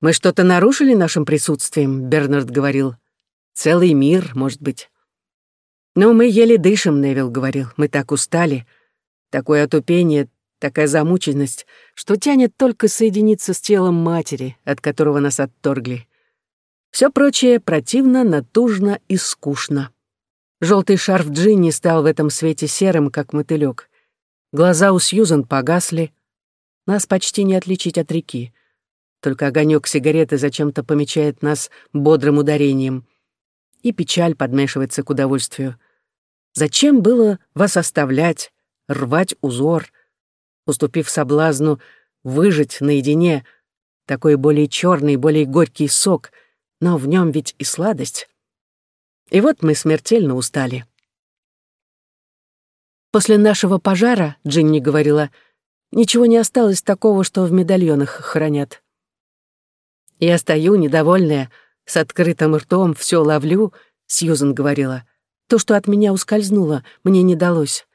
«Мы что-то нарушили нашим присутствием», — Бернард говорил. «Целый мир, может быть». «Но мы еле дышим», — Невил говорил. «Мы так устали. Такое отупение, такая замученность, что тянет только соединиться с телом матери, от которого нас отторгли. Все прочее противно, натужно и скучно. Желтый шарф Джинни стал в этом свете серым, как мотылек. Глаза у Сьюзан погасли. Нас почти не отличить от реки. Только огонек сигареты зачем-то помечает нас бодрым ударением. И печаль подмешивается к удовольствию. Зачем было вас оставлять, рвать узор, уступив соблазну выжить наедине такой более черный, более горький сок — но в нем ведь и сладость. И вот мы смертельно устали. После нашего пожара, Джинни говорила, ничего не осталось такого, что в медальонах хранят. Я стою, недовольная, с открытым ртом, все ловлю, Сьюзен говорила. То, что от меня ускользнуло, мне не далось.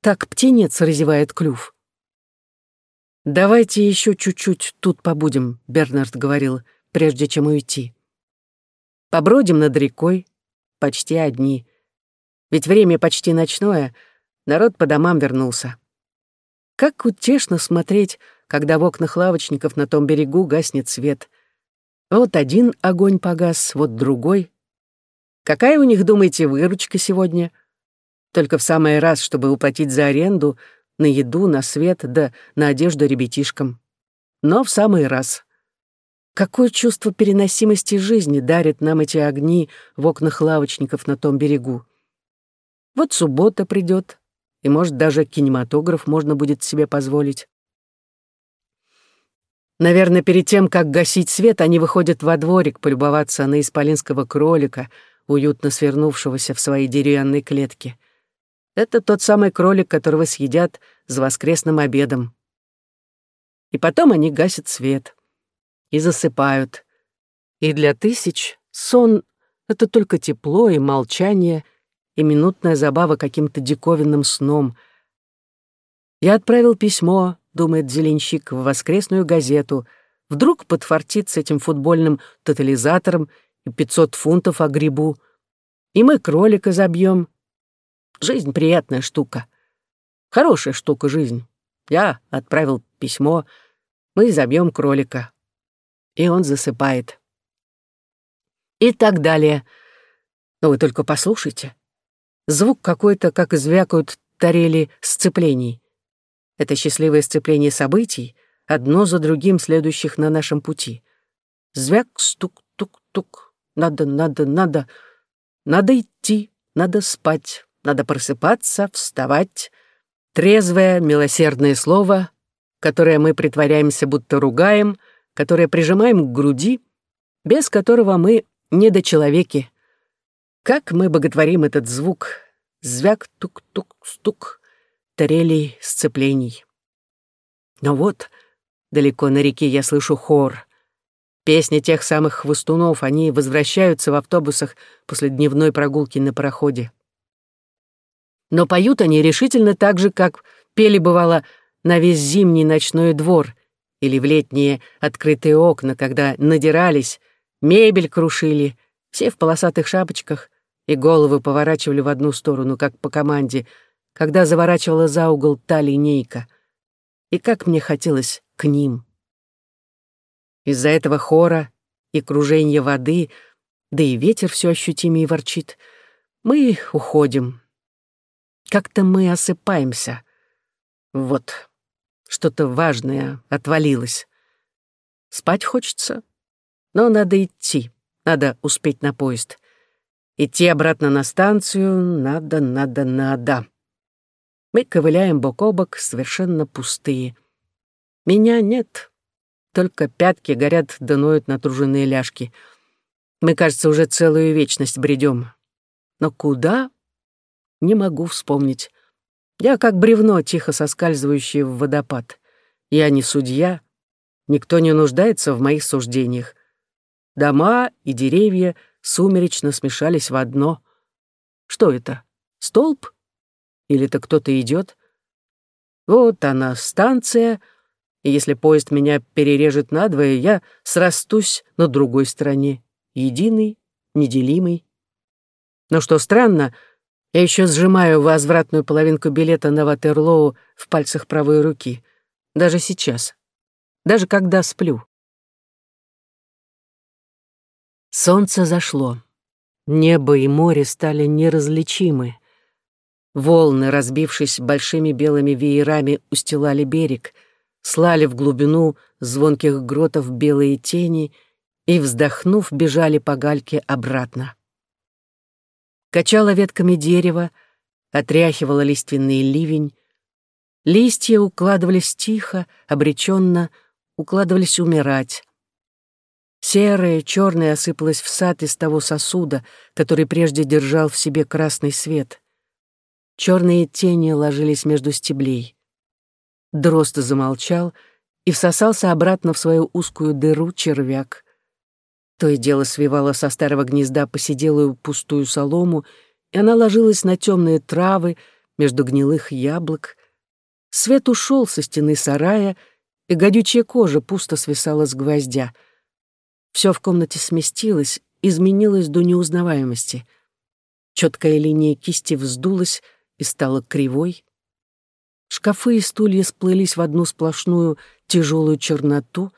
Так птенец разевает клюв. «Давайте еще чуть-чуть тут побудем», — Бернард говорил, прежде чем уйти. Побродим над рекой, почти одни. Ведь время почти ночное, народ по домам вернулся. Как утешно смотреть, когда в окнах лавочников на том берегу гаснет свет. Вот один огонь погас, вот другой. Какая у них, думаете, выручка сегодня? Только в самый раз, чтобы уплатить за аренду, на еду, на свет, да на одежду ребятишкам. Но в самый раз. Какое чувство переносимости жизни дарят нам эти огни в окнах лавочников на том берегу? Вот суббота придет, и, может, даже кинематограф можно будет себе позволить. Наверное, перед тем, как гасить свет, они выходят во дворик полюбоваться на исполинского кролика, уютно свернувшегося в своей деревянной клетке. Это тот самый кролик, которого съедят за воскресным обедом. И потом они гасят свет и засыпают. И для тысяч сон — это только тепло и молчание, и минутная забава каким-то диковинным сном. Я отправил письмо, думает зеленщик, в воскресную газету. Вдруг подфартит с этим футбольным тотализатором и пятьсот фунтов о грибу. И мы кролика забьем. Жизнь — приятная штука. Хорошая штука жизнь. Я отправил письмо, мы забьем кролика и он засыпает. И так далее. Но вы только послушайте. Звук какой-то, как звякают тарели сцеплений. Это счастливое сцепление событий, одно за другим следующих на нашем пути. Звяк, стук, тук, тук. Надо, надо, надо. Надо идти, надо спать, надо просыпаться, вставать. Трезвое, милосердное слово, которое мы притворяемся, будто ругаем — которое прижимаем к груди, без которого мы недочеловеки. Как мы боготворим этот звук, звяк, тук-тук-стук, тарелей сцеплений. Но вот, далеко на реке я слышу хор. Песни тех самых хвостунов, они возвращаются в автобусах после дневной прогулки на пароходе. Но поют они решительно так же, как пели, бывало, на весь зимний ночной двор или в летние открытые окна, когда надирались, мебель крушили, все в полосатых шапочках и головы поворачивали в одну сторону, как по команде, когда заворачивала за угол та линейка. И как мне хотелось к ним. Из-за этого хора и кружения воды, да и ветер все ощутимее ворчит, мы уходим. Как-то мы осыпаемся. Вот. Что-то важное отвалилось. Спать хочется, но надо идти, надо успеть на поезд. Идти обратно на станцию надо, надо, надо. Мы ковыляем бок о бок, совершенно пустые. Меня нет, только пятки горят да ноют натруженные ляжки. Мы, кажется, уже целую вечность бредем. Но куда? Не могу вспомнить. Я как бревно, тихо соскальзывающее в водопад. Я не судья, никто не нуждается в моих суждениях. Дома и деревья сумеречно смешались в одно. Что это? Столб? Или это кто-то идет? Вот она, станция, и если поезд меня перережет надвое, я срастусь на другой стороне, единый, неделимый. Но что странно, я еще сжимаю возвратную половинку билета на Ватерлоу в пальцах правой руки. Даже сейчас. Даже когда сплю. Солнце зашло. Небо и море стали неразличимы. Волны, разбившись большими белыми веерами, устилали берег, слали в глубину звонких гротов белые тени и, вздохнув, бежали по гальке обратно. Качало ветками дерева, отряхивало лиственный ливень. Листья укладывались тихо, обреченно, укладывались умирать. Серое, черное осыпалось в сад из того сосуда, который прежде держал в себе красный свет. Черные тени ложились между стеблей. Дрозд замолчал и всосался обратно в свою узкую дыру червяк. То и дело свивало со старого гнезда посиделую пустую солому, и она ложилась на темные травы между гнилых яблок. Свет ушел со стены сарая, и гадючая кожа пусто свисала с гвоздя. Все в комнате сместилось, изменилось до неузнаваемости. Четкая линия кисти вздулась, и стала кривой. Шкафы и стулья сплылись в одну сплошную тяжелую черноту.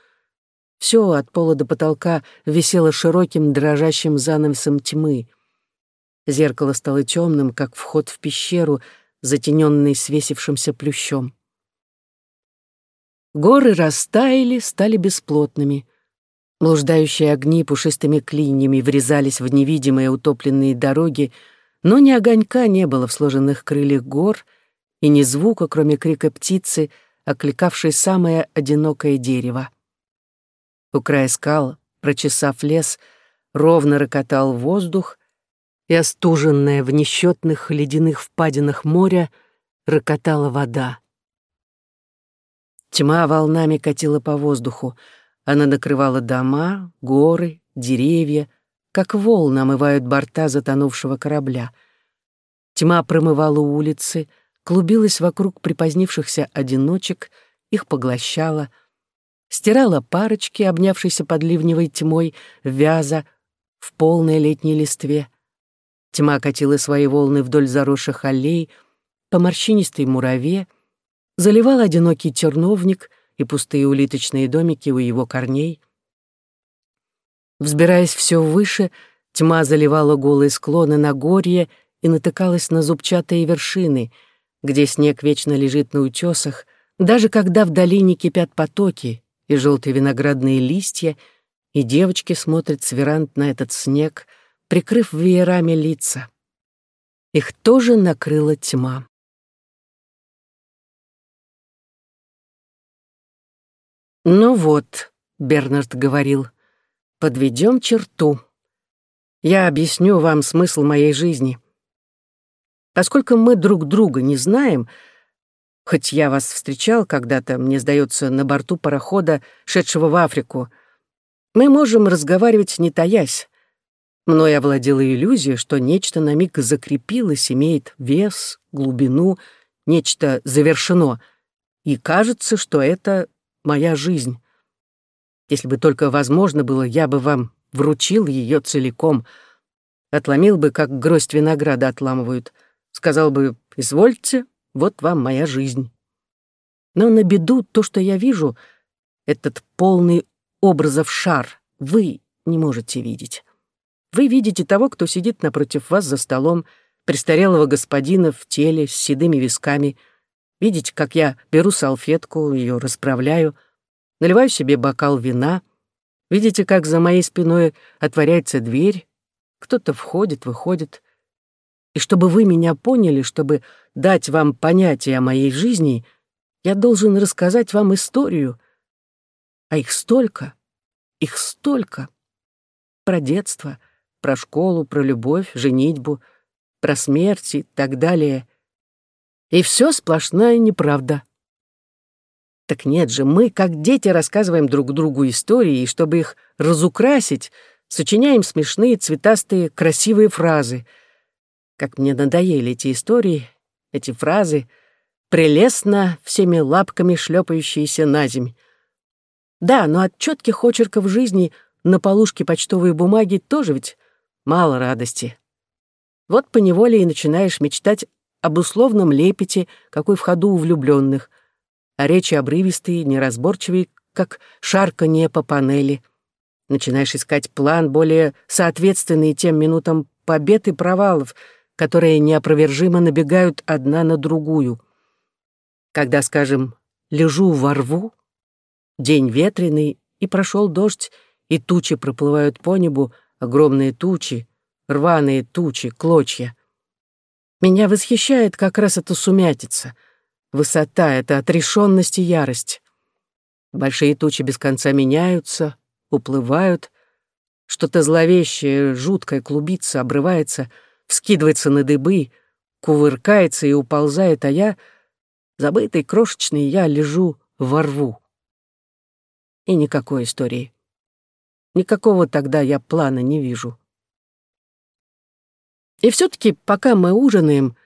Все от пола до потолка висело широким дрожащим занавесом тьмы. Зеркало стало темным, как вход в пещеру, затененный свесившимся плющом. Горы растаяли, стали бесплотными. Блуждающие огни пушистыми клиньями врезались в невидимые утопленные дороги, но ни огонька не было в сложенных крыльях гор, и ни звука, кроме крика птицы, окликавшей самое одинокое дерево. У края скал, прочесав лес, ровно рокотал воздух, и остуженная в несчетных ледяных впадинах моря рокотала вода. Тьма волнами катила по воздуху. Она накрывала дома, горы, деревья, как волны омывают борта затонувшего корабля. Тьма промывала улицы, клубилась вокруг припозднившихся одиночек, их поглощала, стирала парочки, обнявшиеся под ливневой тьмой, вяза в полной летней листве. Тьма катила свои волны вдоль заросших аллей, по морщинистой мураве, заливал одинокий терновник и пустые улиточные домики у его корней. Взбираясь все выше, тьма заливала голые склоны на горье и натыкалась на зубчатые вершины, где снег вечно лежит на утесах, даже когда в долине кипят потоки и желтые виноградные листья, и девочки смотрят с веранд на этот снег, прикрыв веерами лица. Их тоже накрыла тьма. «Ну вот», — Бернард говорил, — Подведем черту. Я объясню вам смысл моей жизни. Поскольку мы друг друга не знаем, хоть я вас встречал когда-то, мне сдается, на борту парохода, шедшего в Африку, мы можем разговаривать не таясь. Мной овладела иллюзия, что нечто на миг закрепилось, имеет вес, глубину, нечто завершено, и кажется, что это моя жизнь. Если бы только возможно было, я бы вам вручил ее целиком. Отломил бы, как гроздь винограда отламывают. Сказал бы, извольте, вот вам моя жизнь. Но на беду то, что я вижу, этот полный образов шар, вы не можете видеть. Вы видите того, кто сидит напротив вас за столом, престарелого господина в теле с седыми висками. Видите, как я беру салфетку, ее расправляю — наливаю себе бокал вина. Видите, как за моей спиной отворяется дверь? Кто-то входит, выходит. И чтобы вы меня поняли, чтобы дать вам понятие о моей жизни, я должен рассказать вам историю. А их столько, их столько. Про детство, про школу, про любовь, женитьбу, про смерть и так далее. И все сплошная неправда. Так нет же, мы, как дети, рассказываем друг другу истории, и чтобы их разукрасить, сочиняем смешные, цветастые, красивые фразы. Как мне надоели эти истории, эти фразы, прелестно всеми лапками шлепающиеся на земь. Да, но от четких очерков жизни на полушке почтовой бумаги тоже ведь мало радости. Вот поневоле и начинаешь мечтать об условном лепете, какой в ходу у влюбленных, а речи обрывистые, неразборчивые, как шарканье по панели. Начинаешь искать план, более соответственный тем минутам побед и провалов, которые неопровержимо набегают одна на другую. Когда, скажем, лежу во рву, день ветреный, и прошел дождь, и тучи проплывают по небу, огромные тучи, рваные тучи, клочья. Меня восхищает как раз эта сумятица, высота, эта отрешенность и ярость. Большие тучи без конца меняются, уплывают, что-то зловещее, жуткое клубится, обрывается, вскидывается на дыбы, кувыркается и уползает, а я, забытый, крошечный, я лежу во рву. И никакой истории. Никакого тогда я плана не вижу. И все-таки, пока мы ужинаем,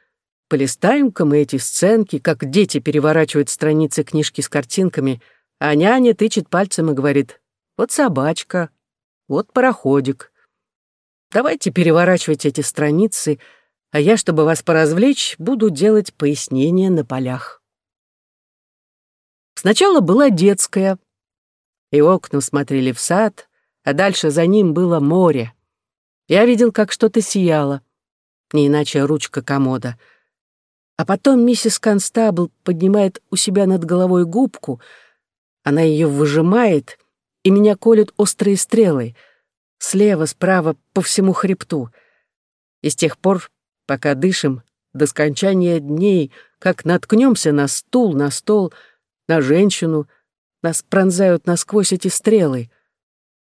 полистаем-ка мы эти сценки, как дети переворачивают страницы книжки с картинками, а няня тычет пальцем и говорит, вот собачка, вот пароходик. Давайте переворачивать эти страницы, а я, чтобы вас поразвлечь, буду делать пояснения на полях. Сначала была детская, и окна смотрели в сад, а дальше за ним было море. Я видел, как что-то сияло не иначе ручка комода. А потом миссис Констабл поднимает у себя над головой губку, она ее выжимает, и меня колют острые стрелы, слева, справа, по всему хребту. И с тех пор, пока дышим, до скончания дней, как наткнемся на стул, на стол, на женщину, нас пронзают насквозь эти стрелы.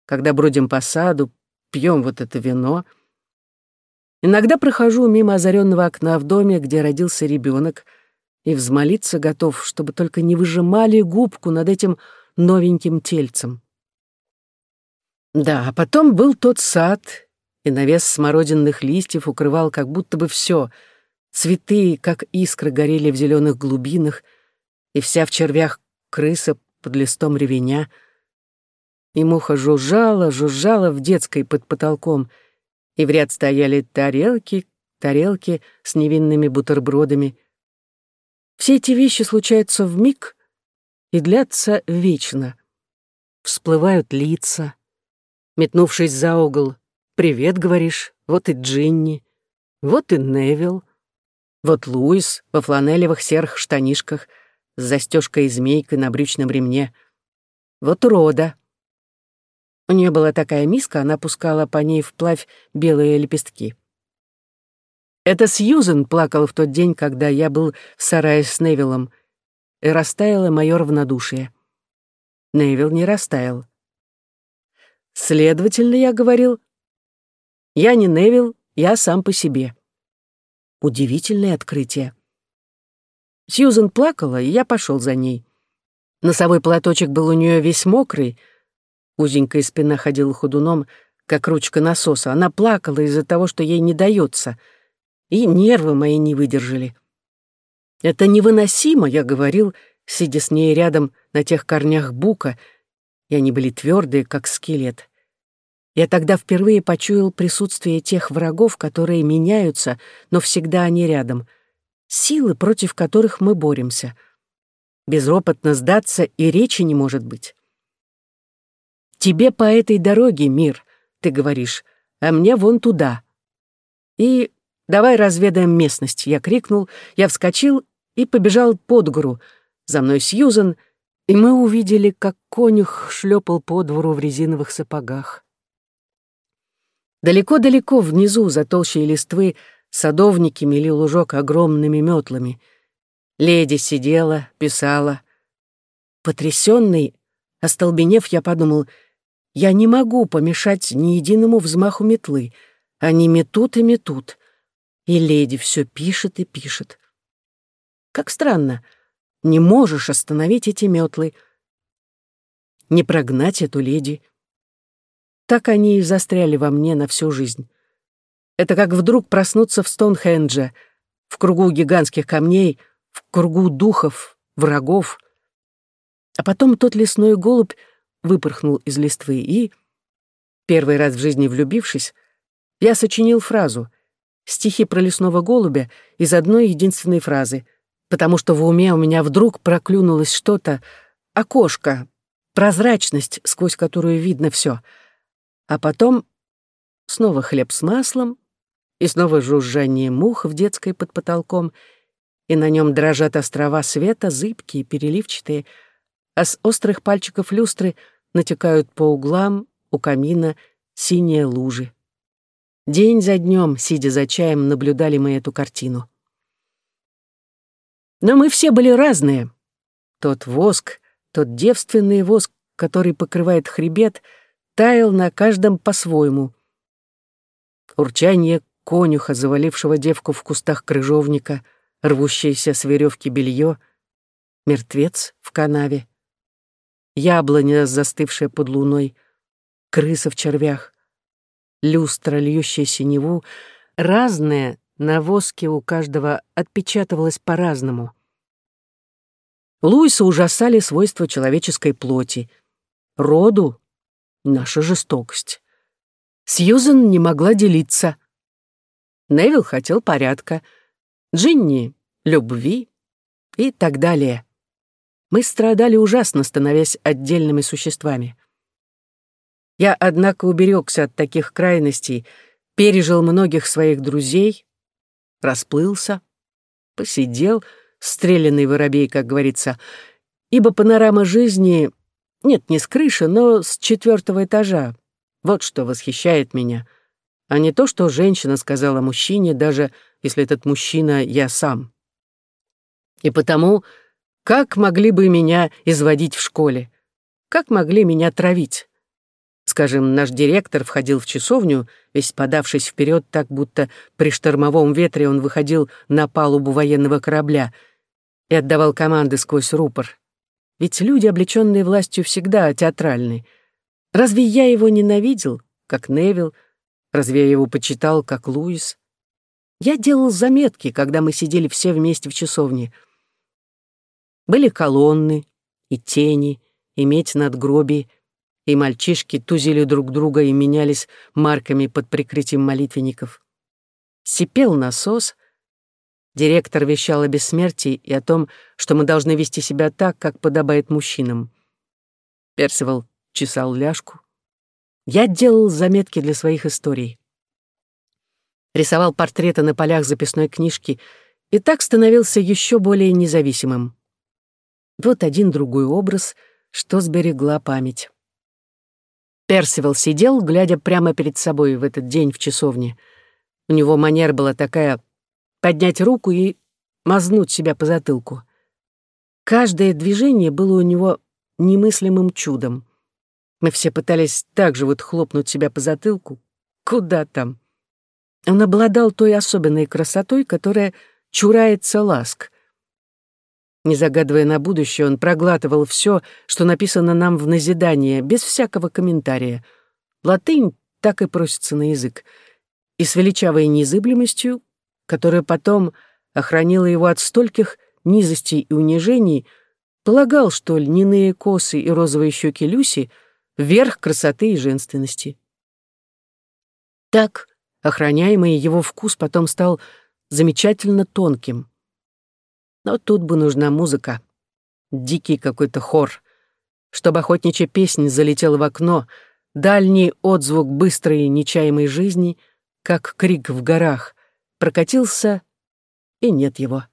Когда бродим по саду, пьем вот это вино — Иногда прохожу мимо озаренного окна в доме, где родился ребенок, и взмолиться готов, чтобы только не выжимали губку над этим новеньким тельцем. Да, а потом был тот сад, и навес смородинных листьев укрывал как будто бы все. Цветы, как искры, горели в зеленых глубинах, и вся в червях крыса под листом ревеня. И муха жужжала, жужжала в детской под потолком — и в ряд стояли тарелки, тарелки с невинными бутербродами. Все эти вещи случаются в миг и длятся вечно. Всплывают лица. Метнувшись за угол, «Привет», — говоришь, вот и Джинни, вот и Невил, вот Луис во фланелевых серых штанишках с застежкой и змейкой на брючном ремне, вот Рода, у нее была такая миска, она пускала по ней вплавь белые лепестки. Это Сьюзен плакала в тот день, когда я был в сарае с Невиллом, и растаяло мое равнодушие. Невилл не растаял. Следовательно, я говорил, я не Невилл, я сам по себе. Удивительное открытие. Сьюзен плакала, и я пошел за ней. Носовой платочек был у нее весь мокрый, Узенькая спина ходила ходуном, как ручка насоса. Она плакала из-за того, что ей не дается, и нервы мои не выдержали. «Это невыносимо», — я говорил, сидя с ней рядом на тех корнях бука, и они были твердые, как скелет. Я тогда впервые почуял присутствие тех врагов, которые меняются, но всегда они рядом. Силы, против которых мы боремся. Безропотно сдаться и речи не может быть. «Тебе по этой дороге, мир», — ты говоришь, «а мне вон туда». И «давай разведаем местность», — я крикнул, я вскочил и побежал под гору. За мной Сьюзан, и мы увидели, как конюх шлепал по двору в резиновых сапогах. Далеко-далеко внизу, за толщей листвы, садовники мели лужок огромными метлами. Леди сидела, писала. Потрясенный, остолбенев, я подумал — я не могу помешать ни единому взмаху метлы. Они метут и метут. И леди все пишет и пишет. Как странно, не можешь остановить эти метлы, не прогнать эту леди. Так они и застряли во мне на всю жизнь. Это как вдруг проснуться в Стоунхендже, в кругу гигантских камней, в кругу духов, врагов. А потом тот лесной голубь выпорхнул из листвы и, первый раз в жизни влюбившись, я сочинил фразу «Стихи про лесного голубя» из одной единственной фразы, потому что в уме у меня вдруг проклюнулось что-то, окошко, прозрачность, сквозь которую видно все. А потом снова хлеб с маслом, и снова жужжание мух в детской под потолком, и на нем дрожат острова света, зыбкие, переливчатые, а с острых пальчиков люстры натекают по углам у камина синие лужи. День за днем, сидя за чаем, наблюдали мы эту картину. Но мы все были разные. Тот воск, тот девственный воск, который покрывает хребет, таял на каждом по-своему. Урчание конюха, завалившего девку в кустах крыжовника, рвущееся с веревки белье, мертвец в канаве, яблоня, застывшая под луной, крыса в червях, люстра, льющая синеву, разное на воске у каждого отпечатывалось по-разному. Луиса ужасали свойства человеческой плоти, роду — наша жестокость. Сьюзен не могла делиться — Невил хотел порядка, Джинни — любви и так далее. Мы страдали ужасно, становясь отдельными существами. Я, однако, уберегся от таких крайностей, пережил многих своих друзей, расплылся, посидел, стрелянный воробей, как говорится, ибо панорама жизни, нет, не с крыши, но с четвертого этажа, вот что восхищает меня — а не то, что женщина сказала мужчине, даже если этот мужчина я сам. И потому, как могли бы меня изводить в школе? Как могли меня травить? Скажем, наш директор входил в часовню, весь подавшись вперед, так будто при штормовом ветре он выходил на палубу военного корабля и отдавал команды сквозь рупор. Ведь люди, облеченные властью, всегда театральны. Разве я его ненавидел, как Невил, Разве я его почитал, как Луис? Я делал заметки, когда мы сидели все вместе в часовне. Были колонны и тени, и медь над гроби, и мальчишки тузили друг друга и менялись марками под прикрытием молитвенников. Сипел насос. Директор вещал о бессмертии и о том, что мы должны вести себя так, как подобает мужчинам. Персивал чесал ляжку. Я делал заметки для своих историй. Рисовал портреты на полях записной книжки и так становился еще более независимым. Вот один другой образ, что сберегла память. Персивал сидел, глядя прямо перед собой в этот день в часовне. У него манера была такая — поднять руку и мазнуть себя по затылку. Каждое движение было у него немыслимым чудом. Мы все пытались так же вот хлопнуть себя по затылку. Куда там? Он обладал той особенной красотой, которая чурается ласк. Не загадывая на будущее, он проглатывал все, что написано нам в назидание, без всякого комментария. Латынь так и просится на язык. И с величавой незыблемостью, которая потом охранила его от стольких низостей и унижений, полагал, что льняные косы и розовые щеки Люси — верх красоты и женственности. Так, охраняемый его вкус потом стал замечательно тонким. Но тут бы нужна музыка, дикий какой-то хор, чтобы охотничья песня залетела в окно, дальний отзвук быстрой нечаемой жизни, как крик в горах, прокатился, и нет его.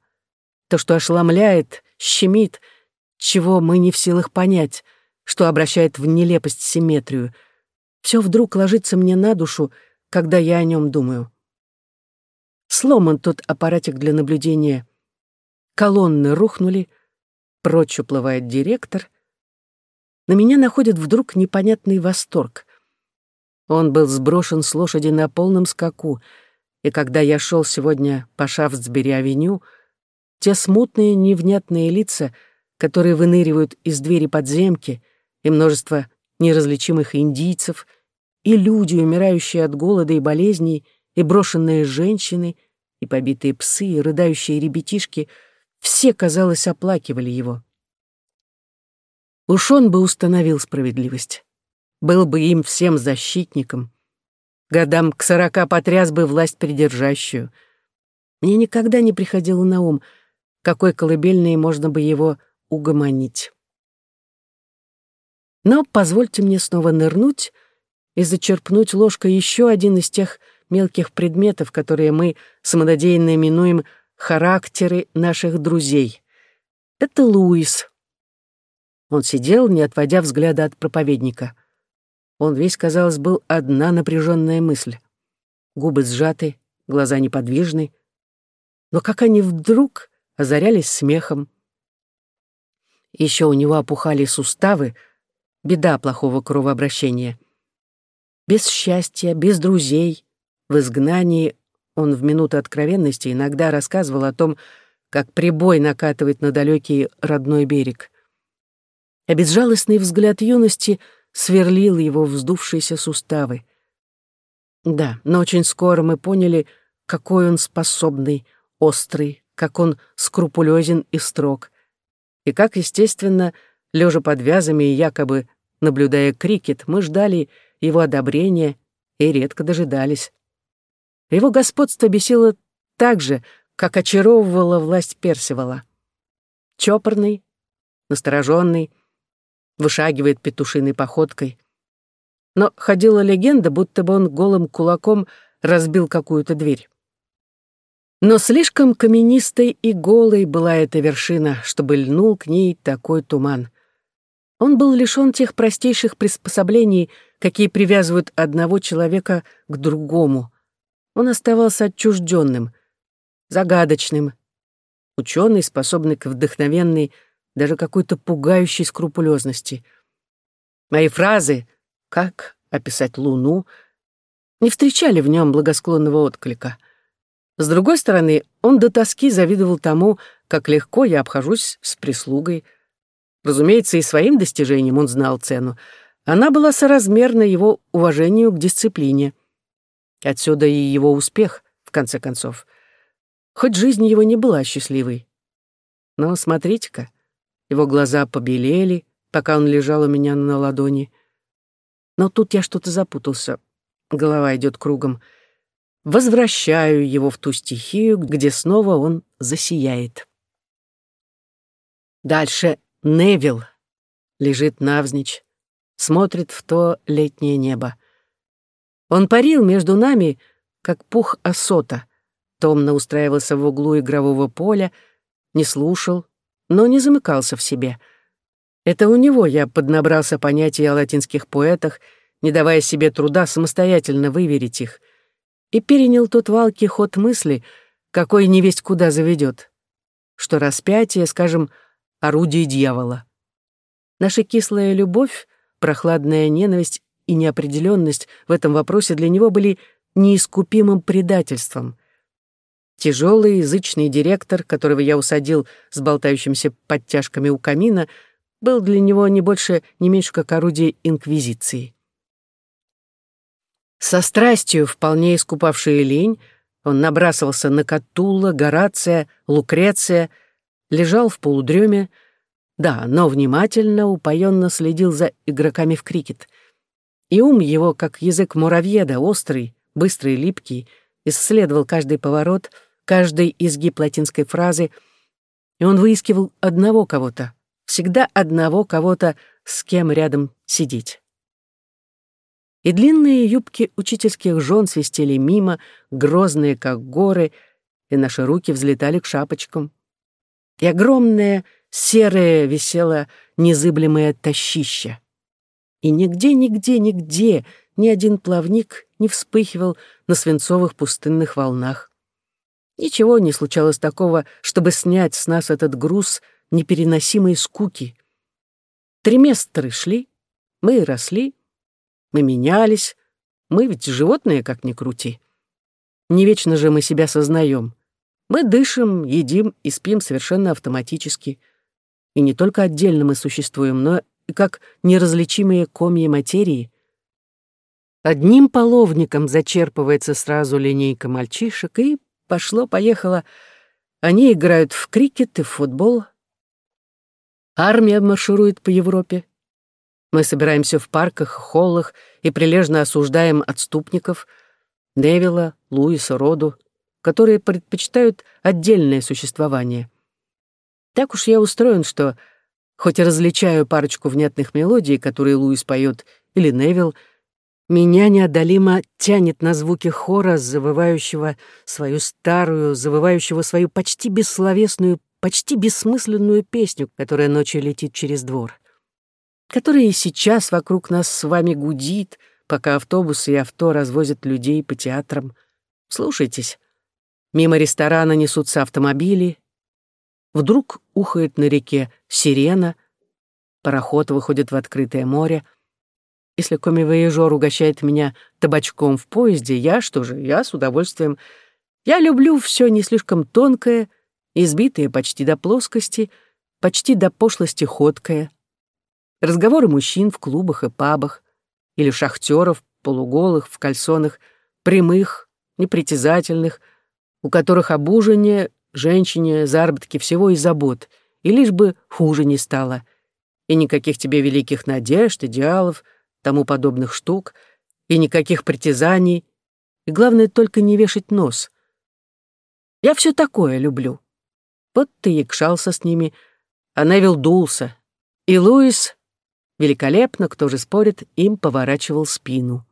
То, что ошеломляет, щемит, чего мы не в силах понять, что обращает в нелепость симметрию. Все вдруг ложится мне на душу, когда я о нем думаю. Сломан тот аппаратик для наблюдения. Колонны рухнули, прочь уплывает директор. На меня находит вдруг непонятный восторг. Он был сброшен с лошади на полном скаку, и когда я шел сегодня по Шафтсбери-авеню, те смутные невнятные лица, которые выныривают из двери подземки — и множество неразличимых индийцев, и люди, умирающие от голода и болезней, и брошенные женщины, и побитые псы, и рыдающие ребятишки — все, казалось, оплакивали его. Уж он бы установил справедливость. Был бы им всем защитником. Годам к сорока потряс бы власть придержащую. Мне никогда не приходило на ум, какой колыбельной можно бы его угомонить. Но позвольте мне снова нырнуть и зачерпнуть ложкой еще один из тех мелких предметов, которые мы самонадеянно именуем характеры наших друзей. Это Луис. Он сидел, не отводя взгляда от проповедника. Он весь, казалось, был одна напряженная мысль. Губы сжаты, глаза неподвижны. Но как они вдруг озарялись смехом. Еще у него опухали суставы, беда плохого кровообращения. Без счастья, без друзей, в изгнании он в минуты откровенности иногда рассказывал о том, как прибой накатывает на далекий родной берег. А безжалостный взгляд юности сверлил его вздувшиеся суставы. Да, но очень скоро мы поняли, какой он способный, острый, как он скрупулезен и строг. И как, естественно, лежа под вязами и якобы Наблюдая крикет, мы ждали его одобрения и редко дожидались. Его господство бесило так же, как очаровывала власть Персивала. Чопорный, настороженный, вышагивает петушиной походкой. Но ходила легенда, будто бы он голым кулаком разбил какую-то дверь. Но слишком каменистой и голой была эта вершина, чтобы льнул к ней такой туман. Он был лишён тех простейших приспособлений, какие привязывают одного человека к другому. Он оставался отчужденным, загадочным, ученый, способный к вдохновенной, даже какой-то пугающей скрупулезности. Мои фразы «как описать Луну» не встречали в нем благосклонного отклика. С другой стороны, он до тоски завидовал тому, как легко я обхожусь с прислугой — Разумеется, и своим достижениям он знал цену. Она была соразмерна его уважению к дисциплине. Отсюда и его успех, в конце концов. Хоть жизнь его не была счастливой. Но смотрите-ка, его глаза побелели, пока он лежал у меня на ладони. Но тут я что-то запутался. Голова идет кругом. Возвращаю его в ту стихию, где снова он засияет. Дальше Невил лежит навзничь, смотрит в то летнее небо. Он парил между нами, как пух осота, томно устраивался в углу игрового поля, не слушал, но не замыкался в себе. Это у него я поднабрался понятий о латинских поэтах, не давая себе труда самостоятельно выверить их, и перенял тот валкий ход мысли, какой невесть куда заведет, что распятие, скажем, — орудие дьявола. Наша кислая любовь, прохладная ненависть и неопределенность в этом вопросе для него были неискупимым предательством. Тяжелый язычный директор, которого я усадил с болтающимися подтяжками у камина, был для него не больше, не меньше, как орудие инквизиции. Со страстью, вполне искупавшая лень, он набрасывался на Катулла, Горация, Лукреция — лежал в полудреме, да, но внимательно, упоенно следил за игроками в крикет. И ум его, как язык муравьеда, острый, быстрый, липкий, исследовал каждый поворот, каждый изгиб латинской фразы, и он выискивал одного кого-то, всегда одного кого-то, с кем рядом сидеть. И длинные юбки учительских жен свистели мимо, грозные, как горы, и наши руки взлетали к шапочкам и огромное серое висело незыблемое тащище. И нигде, нигде, нигде ни один плавник не вспыхивал на свинцовых пустынных волнах. Ничего не случалось такого, чтобы снять с нас этот груз непереносимой скуки. Триместры шли, мы росли, мы менялись, мы ведь животные, как ни крути. Не вечно же мы себя сознаем. Мы дышим, едим и спим совершенно автоматически. И не только отдельно мы существуем, но и как неразличимые комья материи. Одним половником зачерпывается сразу линейка мальчишек, и пошло-поехало. Они играют в крикет и в футбол. Армия марширует по Европе. Мы собираемся в парках, холлах и прилежно осуждаем отступников Невилла, Луиса, Роду, которые предпочитают отдельное существование. Так уж я устроен, что, хоть и различаю парочку внятных мелодий, которые Луис поет, или Невилл, меня неодолимо тянет на звуки хора, завывающего свою старую, завывающего свою почти бессловесную, почти бессмысленную песню, которая ночью летит через двор. Которая и сейчас вокруг нас с вами гудит, пока автобусы и авто развозят людей по театрам. Слушайтесь. Мимо ресторана несутся автомобили. Вдруг ухает на реке сирена. Пароход выходит в открытое море — если коми-вояжер угощает меня табачком в поезде, я что же, я с удовольствием. Я люблю все не слишком тонкое, избитое почти до плоскости, почти до пошлости ходкое. Разговоры мужчин в клубах и пабах, или шахтеров, полуголых, в кальсонах, прямых, непритязательных, у которых об ужине, женщине, заработке всего и забот, и лишь бы хуже не стало. И никаких тебе великих надежд, идеалов — тому подобных штук, и никаких притязаний, и главное только не вешать нос. Я все такое люблю. Вот ты якшался с ними, а Невил дулся, и Луис, великолепно, кто же спорит, им поворачивал спину.